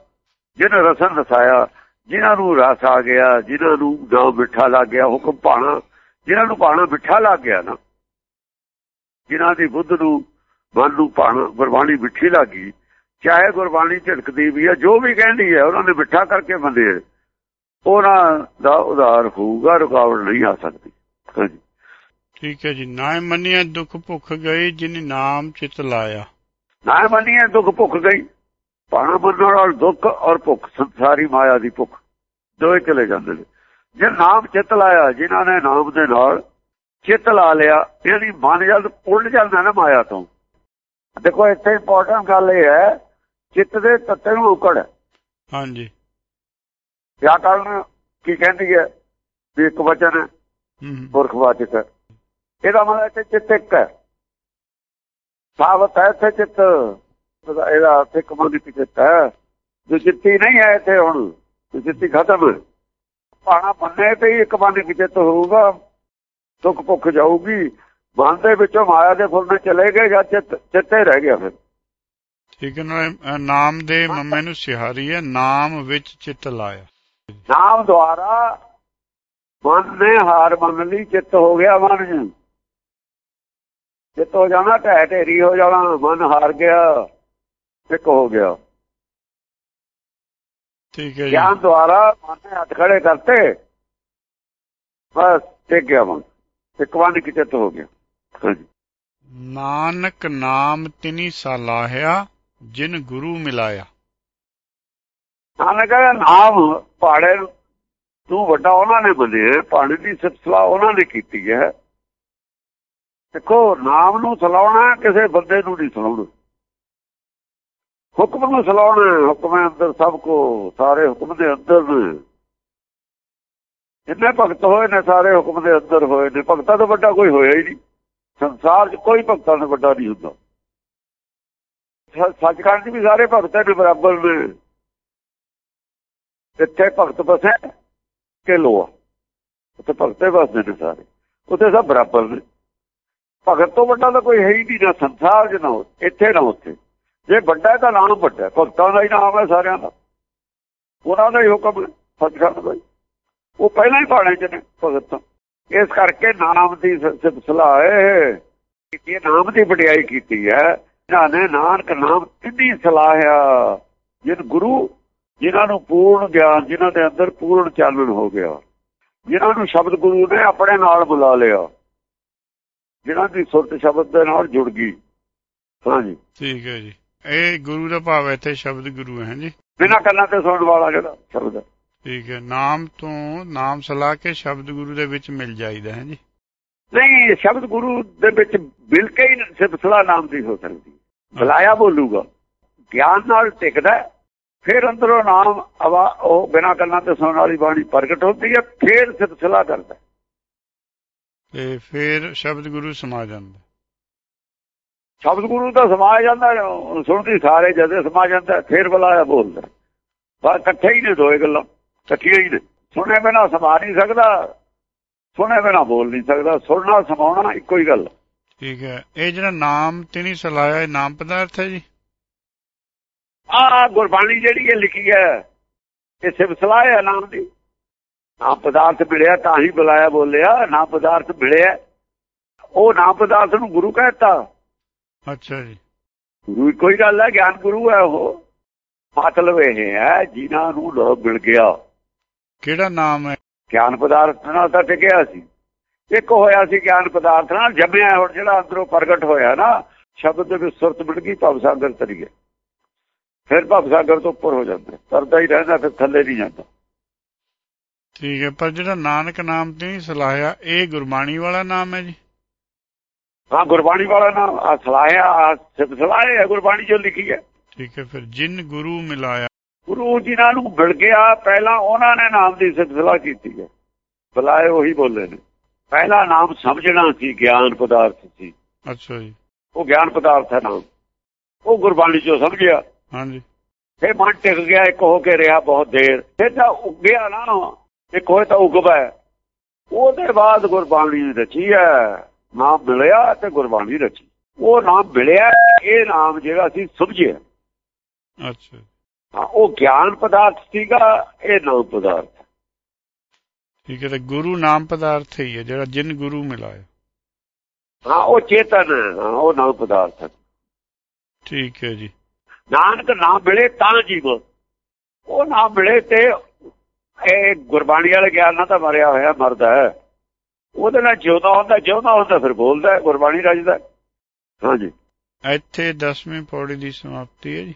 ਜਿਹਨੇ ਰਸਨ ਰਸਾਇਆ ਜਿਨ੍ਹਾਂ ਨੂੰ ਰਸ ਆ ਗਿਆ ਜਿਨ੍ਹਾਂ ਨੂੰ ਨਾਮ ਮਿੱਠਾ ਲੱਗ ਗਿਆ, ਹੁਕਮ ਪਾਣਾ ਜਿਨ੍ਹਾਂ ਨੂੰ ਪਾਣਾ ਮਿੱਠਾ ਲੱਗ ਗਿਆ ਨਾ ਜਿਨ੍ਹਾਂ ਦੀ ਬੁੱਧ ਨੂੰ ਮਨ ਨੂੰ ਪਾਣਾ, ਗੁਰਬਾਣੀ ਮਿੱਠੀ ਲੱਗੀ, ਚਾਹੇ ਗੁਰਬਾਣੀ ਝਟਕਦੀ ਵੀ ਹੈ ਜੋ ਵੀ ਕਹਿੰਦੀ ਹੈ ਉਹਨਾਂ ਨੇ ਮਿੱਠਾ ਕਰਕੇ ਬੰਦੇ ਉਹਨਾਂ ਦਾ ਉਧਾਰ ਹੋਊਗਾ, ਰੁਕਾਵਟ ਨਹੀਂ ਆ ਸਕਦੀ। ਹਾਂਜੀ। ਠੀਕ ਹੈ ਜੀ। ਨਾ ਮੰਨਿਆ ਦੁੱਖ ਭੁੱਖ ਗਈ ਜਿਨ ਨਾਮ ਚਿਤ ਲਾਇਆ। ਨਾ ਮੰਨੀਏ ਦੁੱਖ ਭੁੱਖ ਗਈ। ਪਾਣਾ ਮੰਨਣ ਨਾਲ ਦੁੱਖ ਔਰ ਭੁੱਖ ਸੰਸਾਰੀ ਮਾਇਆ ਦੀ ਭੁੱਖ ਦੋਏ ਚਲੇ ਜਾਂਦੇ ਨੇ। ਜੇ ਨਾਮ ਚਿਤ ਲਾਇਆ ਜਿਨ੍ਹਾਂ ਨੇ ਨਾਮ ਦੇ ਨਾਲ ਚਿਤ ਲਾ ਲਿਆ ਇਹਦੀ ਮਨ ਜਦ ਉਲਟ ਜਾਂਦਾ ਨਾ ਮਾਇਆ ਤੋਂ। ਦੇਖੋ ਇੱਥੇ ਇੰਪੋਰਟੈਂਟ ਗੱਲ ਇਹ ਹੈ ਚਿੱਤ ਦੇ ਤੱਤੇ ਨੂੰ ਉਕੜ। ਹਾਂਜੀ। ਕੀ ਕਹਿੰਦੀ ਹੈ? ਵੀ ਇੱਕ ਵਚਨ ਹੈ ਪੁਰਖਵਾਚਕ ਹੈ ਇਹਦਾ ਮਤਲਬ ਇੱਥੇ ਚਿੱਤ ਇੱਕ ਹੈ। ਸਾਬਤ ਹੈ ਇੱਥੇ ਚਿੱਤ। ਇਹਦਾ- ਇਹਦਾ ਅਰਥ ਇੱਕ ਮਨ ਦੀ ਚਿੱਤ ਹੈ। ਜੋ ਚਿੱਤੀ ਨਹੀਂ ਹੈ ਇੱਥੇ ਹੁਣ ਜੋ ਚਿੱਤੀ ਖਤਮ ਪਾਣਾ ਮੰਨੇ ਤੇ ਇੱਕ ਮਨ ਦੀ ਚਿੱਤ ਹੋਊਗਾ। ਦੁੱਖ ਭੁੱਖ ਜਾਊਗੀ। ਮਨ ਦੇ ਵਿੱਚੋਂ ਮਾਇਆ ਦੇ ਫੁੱਲ ਚਲੇ ਗਏ ਜਾਂ ਚਿੱਤ ਰਹਿ ਗਿਆ ਫਿਰ। ਠੀਕ ਹੈ ਅ, ਨਾਮ ਦੇ ਮੰਮੇ ਨੂੰ ਸਿਹਾਰੀ ਹੈ। ਨਾਮ ਵਿੱਚ ਚਿਤ ਲਾਇਆ। ਨਾਮ ਦੁਆਰਾ ਮਨ ਨੇ ਹਾਰ ਮੰਨ ਲਈ ਚਿੱਤ ਹੋ ਗਿਆ ਮਨ। ਚਿੱਤ ਹੋ ਜਾਣਾ ਢਹਿ ਢੇਰੀ ਹੋ ਜਾਣਾ ਮਨ ਹਾਰ ਗਿਆ ਇੱਕ ਹੋ ਗਿਆ। ਠੀਕ ਹੈ ਜੀ। ਗਿਆਨ ਦੁਆਰਾ ਮਨ ਨੇ ਹੱਥ ਖੜੇ ਕਰਤੇ ਬਸ ਟਿਕ ਗਿਆ ਮਨ। ਇੱਕ ਵਾਰ ਨਿਕ ਚਿੱਤ ਹੋ ਗਿਆ। ਹਾਂਜੀ। ਨਾਨਕ ਨਾਮ ਤਿਨੀ ਸਲਾਹਿਆ ਜਿਨ ਗੁਰੂ ਮਿਲਾਇਆ। ਨਾਨਕ ਕਹਿੰਦਾ ਨਾਮ ਪਾੜੇ ਤੂੰ ਵੱਡਾ ਉਹਨਾਂ ਨੇ ਮੰਨਿਆ ਪਾਣੀ ਦੀ ਸਿਫਤਲਾ ਉਹਨਾਂ ਨੇ ਕੀਤੀ ਹੈ। ਦੇਖੋ, ਨਾਮ ਨੂੰ ਸਲਾਉਣਾ ਕਿਸੇ ਬੰਦੇ ਨੂੰ ਨਹੀਂ ਸਲਾਉਣਾ। ਹੁਕਮ ਨੂੰ ਸਲਾਉਣਾ, ਹੁਕਮ ਅੰਦਰ ਸਭ ਕੋ, ਸਾਰੇ ਹੁਕਮ ਦੇ ਅੰਦਰ ਨੇ। ਜਿੰਨੇ ਭਗਤ ਹੋਏ ਨੇ, ਸਾਰੇ ਹੁਕਮ ਦੇ ਅੰਦਰ ਹੋਏ ਨੇ। ਭਗਤਾਂ ਤੋਂ ਵੱਡਾ ਕੋਈ ਹੋਇਆ ਹੀ ਨਹੀਂ। ਸੰਸਾਰ 'ਚ ਕੋਈ ਭਗਤਾਂ ਤੋਂ ਵੱਡਾ ਨਹੀਂ ਹੁੰਦਾ। ਸੱਚਖੰਡ 'ਚ ਵੀ ਸਾਰੇ ਭਗਤਾਂ ਦੇ ਬਰਾਬਰ ਨੇ। ਇੱਥੇ ਭਗਤ ਬਸੇ ਕਿ ਲੋਆ ਉੱਥੇ ਭਗਤੇ ਬਸਦੇ ਨੇ ਸਾਰੇ। ਉੱਥੇ ਸਭ ਬਰਾਬਰ ਨੇ। ਭਗਤ ਤੋਂ ਵੱਡਾ ਤਾਂ ਕੋਈ ਹੈ ਹੀ ਨਹੀਂ ਨਾ ਸੰਸਾਰ 'ਚ ਨਾ ਇੱਥੇ ਨਾ ਉੱਥੇ। ਜੇ ਵੱਡਾ ਤਾਂ ਨਾਮ ਵੱਡਾ ਭਗਤਾਂ ਦਾ ਹੀ ਨਾਮ ਹੈ ਸਾਰਿਆਂ ਦਾ। ਉਹਨਾਂ ਦਾ ਹੀ ਹੁਕਮ ਹੈ ਸੱਚਖੰਡ ਦਾ ਉਹ ਪਹਿਲਾਂ ਹੀ ਪਾਣੇ ਚ ਨੇ ਭਗਤ ਤੋਂ। ਇਸ ਕਰਕੇ ਨਾਮ ਦੀ ਸਿਫਤਲਾ ਹੈ, ਕਿ ਨਾਮ ਦੀ ਵਡਿਆਈ ਕੀਤੀ ਹੈ। ਇਹਨਾਂ ਨੇ ਨਾਨਕ ਨਾਮ ਤਿੰਨੀ ਸਲਾਹਿਆ ਜਿਨ ਗੁਰੂ, ਜਿਨ੍ਹਾਂ ਨੂੰ ਪੂਰਨ ਗਿਆਨ, ਜਿਨ੍ਹਾਂ ਦੇ ਅੰਦਰ ਪੂਰਨ ਚਾਨਣ ਹੋ ਗਿਆ। ਜਿਨ੍ਹਾਂ ਨੂੰ ਸ਼ਬਦ ਗੁਰੂ ਨੇ ਆਪਣੇ ਨਾਲ ਬੁਲਾ ਲਿਆ। ਜਿਨ੍ਹਾਂ ਦੀ ਸੁਰਤ ਸ਼ਬਦ ਦੇ ਨਾਲ ਜੁੜ ਗਈ। ਹਾਂਜੀ ਠੀਕ ਹੈ ਜੀ। ਇਹ ਗੁਰੂ ਦਾ ਭਾਵ ਇੱਥੇ ਸ਼ਬਦ ਗੁਰੂ ਹੈ ਜੀ ਬਿਨਾਂ ਕੰਨਾਂ ਤੇ ਸੁਣਨ ਵਾਲਾ ਜਿਹੜਾ ਸ਼ਬਦ ਹੈ। ਠੀਕ ਹੈ। ਨਾਮ ਤੋਂ ਨਾਮ ਸਲਾ ਕੇ ਸ਼ਬਦ ਗੁਰੂ ਦੇ ਵਿੱਚ ਮਿਲ ਜਾਈਦਾ ਹੈ ਜੀ ਨਹੀਂ ਸ਼ਬਦ ਗੁਰੂ ਦੇ ਵਿੱਚ ਮਿਲ ਕੇ ਹੀ ਸਿਫਤਲਾ ਨਾਮ ਦੀ ਹੋ ਸਕਦੀ। ਬੁਲਾਇਆ ਬੋਲੂਗਾ। ਗਿਆਨ ਨਾਲ ਟਿਕਦਾ ਫਿਰ ਅੰਦਰੋਂ ਨਾਮ ਉਹ ਬਿਨਾਂ ਕੰਨਾਂ ਤੇ ਸੁਣਨ ਵਾਲੀ ਬਾਣੀ ਪ੍ਰਗਟ ਹੁੰਦੀ ਹੈ। ਫਿਰ ਸਿਫਤਲਾ ਕਰਦਾ ਹੈ। ਤੇ ਫਿਰ ਸ਼ਬਦ ਗੁਰੂ ਸਮਾ ਜਾਂਦਾ। ਸ਼ਬਦ ਗੁਰੂ ਦਾ ਸਮਾ ਜਾਂਦਾ ਸੁਣਦੀ ਸਾਰੇ ਜਦੇ ਸਮਾ ਜਾਂਦਾ ਫਿਰ ਬੁਲਾਇਆ ਬੋਲਦਾ। ਬਸ ਇਕੱਠੇ ਹੀ ਨੇ ਦੋਏ ਗੱਲਾਂ ਇਕੱਠੀਆਂ ਹੀ ਨੇ। ਸੁਣੇ ਬਿਨਾਂ ਸਮਾ ਨਹੀਂ ਸਕਦਾ ਸੁਣੇ ਬਿਨਾਂ ਬੋਲ ਨਹੀਂ ਸਕਦਾ ਸੁਣਨਾ ਸਮਾਉਣਾ ਇੱਕੋ ਹੀ ਗੱਲ। ਠੀਕ ਹੈ। ਇਹ ਜਿਹੜਾ ਨਾਮ ਤਿਨੀ ਸਲਾਇਆ ਇਹ ਨਾਮ ਪਦਾਰਥ ਹੈ ਜੀ? ਆ ਗੁਰਬਾਣੀ ਜਿਹੜੀ ਇਹ ਲਿਖੀ ਹੈ ਇਹ ਸਿਵਸਲਾ ਹੈ ਨਾਮ ਦੀ। ਨਾਮ ਪਦਾਰਥ ਮਿਲਿਆ ਤਾਂ ਹੀ ਬੁਲਾਇਆ ਬੋਲਿਆ ਨਾਮ ਪਦਾਰਥ ਮਿਲਿਆ। ਉਹ ਨਾਮ ਪਦਾਰਥ ਨੂੰ ਗੁਰੂ ਕਹਿੰਦਾ ਅੱਛਾ ਜੀ। ਗੁਰੂ ਹੀ ਗੱਲ ਹੈ ਗਿਆਨ ਗੁਰੂ ਹੈ ਉਹ। ਮਤਲਬ ਇਹ ਹੈ ਜਿਨ੍ਹਾਂ ਨੂੰ ਲੋਕ ਮਿਲ ਗਿਆ। ਕਿਹੜਾ ਨਾਮ ਹੈ? ਗਿਆਨ ਪਦਾਰਥ ਨਾਲ ਤਾਂ ਟਿਕਿਆ ਸੀ। ਇੱਕ ਹੋਇਆ ਸੀ ਗਿਆਨ ਪਦਾਰਥ ਨਾਲ ਜੰਮਿਆ ਹੁਣ ਜਿਹੜਾ ਅੰਦਰੋਂ ਪ੍ਰਗਟ ਹੋਇਆ ਨਾ ਸ਼ਬਦ ਦੇ ਵਿੱਚ ਸੁਰਤ ਮਿਲ ਗਈ ਭਵ ਸਾਗਰ ਤਰੀਏ। ਫਿਰ ਭਵ ਸਾਗਰ ਤੋਂ ਉੱਪਰ ਹੋ ਜਾਂਦਾ। ਤਰਦਾ ਹੀ ਰਹਿੰਦਾ ਫਿਰ ਥੱਲੇ ਨਹੀਂ ਜਾਂਦਾ। ਠੀਕ ਹੈ ਪਰ ਜਿਹੜਾ ਨਾਨਕ ਨਾਮ ਤਿਨੀ ਸਲਾਹਿਆ ਇਹ ਗੁਰਬਾਣੀ ਵਾਲਾ ਨਾਮ ਹੈ ਜੀ। ਹਾਂ ਗੁਰਬਾਣੀ ਵਾਲਾ ਨਾਮ ਆ ਸਲਾਹਿਆ ਸਲਾਹਿਆ ਗੁਰਬਾਣੀ ਜੋ ਲਿਖੀ ਹੈ। ਠੀਕ ਹੈ ਫਿਰ ਜਿਨ ਗੁਰੂ ਮਿਲਾਇਆ। ਗੁਰੂ ਜਿਨ੍ਹਾਂ ਨੂੰ ਮਿਲ ਗਿਆ ਪਹਿਲਾਂ ਉਹਨਾਂ ਨੇ ਨਾਮ ਦੀ ਸਿਫਤ ਸਲਾਹ ਕੀਤੀ ਹੈ। ਬੁਲਾਏ ਉਹੀ ਬੋਲੇ ਨੇ। ਪਹਿਲਾ ਨਾਮ ਸਮਝਣਾ ਸੀ ਗਿਆਨ ਪਦਾਰਥ ਸੀ। ਅੱਛਾ ਜੀ। ਉਹ ਗਿਆਨ ਪਦਾਰਥ ਹੈ ਨਾਮ। ਉਹ ਗੁਰਬਾਣੀ ਚੋਂ ਸਮਝਿਆ। ਹਾਂਜੀ। ਫਿਰ ਮਨ ਟਿਕ ਗਿਆ ਇੱਕ ਹੋ ਕੇ ਰਿਹਾ ਬਹੁਤ ਦੇਰ। ਫਿਰ ਤਾਂ ਉੱਗਿਆ ਨਾ। ਇੱਕ ਹੋਏ ਤਾਂ ਉਗਵਾ ਉਹਦੇ ਬਾਅਦ ਗੁਰਬਾਣੀ ਰਚੀ ਹੈ। ਨਾਮ ਮਿਲਿਆ ਤੇ ਗੁਰਬਾਣੀ ਰਚੀ। ਉਹ ਨਾਮ ਮਿਲਿਆ ਇਹ ਨਾਮ ਜਿਹੜਾ ਅਸੀਂ ਸਮਝਿਆ। ਅੱਛਾ। ਹਾਂ, ਉਹ ਗਿਆਨ ਪਦਾਰਥ ਸੀਗਾ ਇਹ ਨਾਮ ਪਦਾਰਥ। ਠੀਕ ਹੈ ਤੇ ਗੁਰੂ ਨਾਮ ਪਦਾਰਥ ਹੀ ਹੈ ਜਿਹੜਾ ਜਿਨ ਗੁਰੂ ਮਿਲਾਇਆ ਹਾਂ ਉਹ ਚੇਤਨ ਉਹ ਨਾਮ ਪਦਾਰਥ। ਠੀਕ ਹੈ ਜੀ। ਨਾਨਕ ਨਾਮ ਮਿਲੇ ਤਾਂ ਜੀਵ। ਉਹ ਨਾਮ ਮਿਲੇ ਤੇ ਇਹ ਗੁਰਬਾਣੀ ਵਾਲੇ ਗਿਆਨ ਨਾਲ ਤਾਂ ਮਰਿਆ ਹੋਇਆ, ਮਰਦਾ ਹੈ। ਉਹਦੇ ਨਾਲ ਜਿਉਂਦਾ ਹੁੰਦਾ ਜਿਉਂਦਾ ਹੁੰਦਾ ਫਿਰ ਬੋਲਦਾ ਗੁਰਬਾਣੀ ਰਜਦਾ ਹਾਂਜੀ। ਇੱਥੇ 10ਵੀਂ ਪੌੜੀ ਦੀ ਸਮਾਪਤੀ ਹੈ ਜੀ।